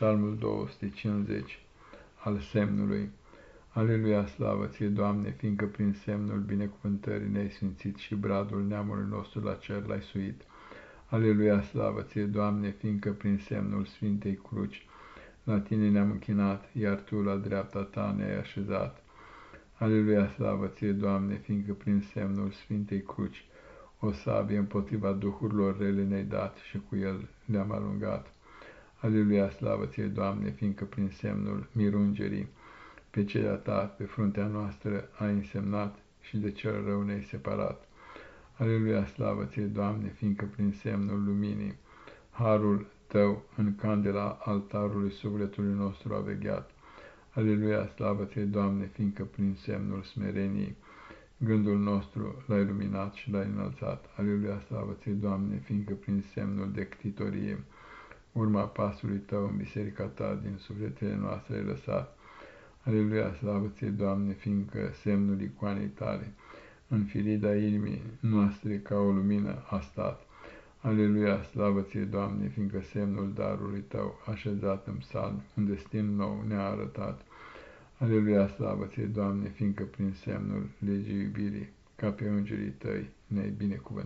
Psalmul 250 al semnului. Aleluia, slavă ție, Doamne, fiindcă prin semnul binecuvântării ne-ai sfințit și bradul neamului nostru la cer l-ai suit. Aleluia, slavă ție, Doamne, fiindcă prin semnul Sfintei Cruci la tine ne-am închinat, iar tu la dreapta ta ne-ai așezat. Aleluia, slavă ție, Doamne, fiindcă prin semnul Sfintei Cruci o sabie împotriva duhurilor rele ne-ai dat și cu el le-am alungat. Aleluia, slavă ție, Doamne, fiindcă prin semnul mirungerii pe ceea ta, pe fruntea noastră, ai însemnat și de cel rău ne-ai separat. Aleluia, slavă ție, Doamne, fiindcă prin semnul luminii, harul tău în candela altarului sufletului nostru a vegheat. Aleluia, slavă ție, Doamne, fiindcă prin semnul smereniei, gândul nostru l-ai luminat și l-ai înălțat. Aleluia, slavă ție, Doamne, fiindcă prin semnul de ctitorie, urma pasului tău în biserica ta din sufletele noastre ai lăsat. Aleluia, slavă ție, Doamne, fiindcă semnul icoanei tale în firida inimii noastre ca o lumină a stat. Aleluia, slavă ție, Doamne, fiindcă semnul darului tău așezat în psalm, un destin nou ne-a arătat. Aleluia, slavă ție, Doamne, fiindcă prin semnul legii iubirii, ca pe îngerii tăi, ne-ai binecuvântat.